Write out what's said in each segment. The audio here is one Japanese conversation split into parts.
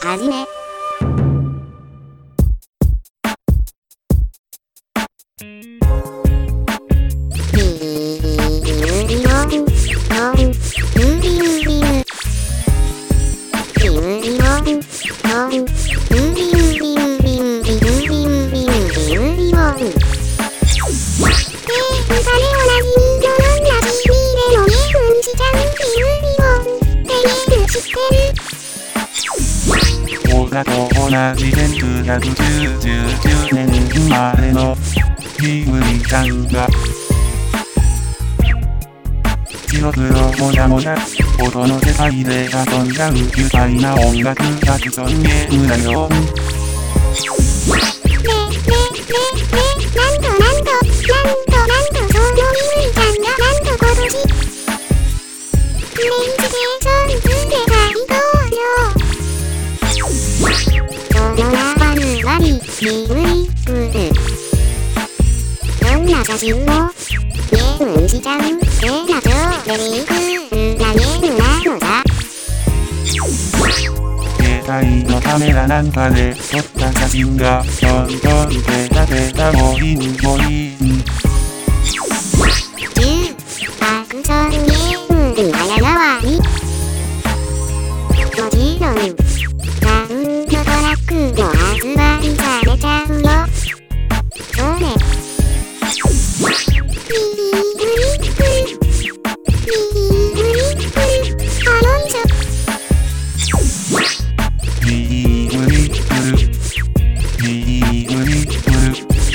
はじめ。僕と同じ1999年生まれのひむりちゃんが白黒もやもや音の世界で遊んじゃう愉快な音楽が競うゲームだよねねねねえ。バリビムリップどんな写真もゲームしちゃうえな超ベリークールなゲームなのだ携帯のカメラなんかで撮った写真がどんどんペタペタもインもイン10アクションゲーム早変わりもちろん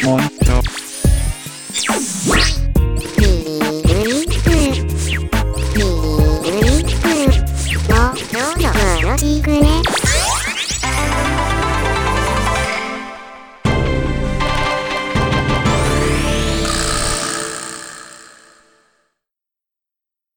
もう一度ビーグリップルビーグリップルもうどうぞよろしくね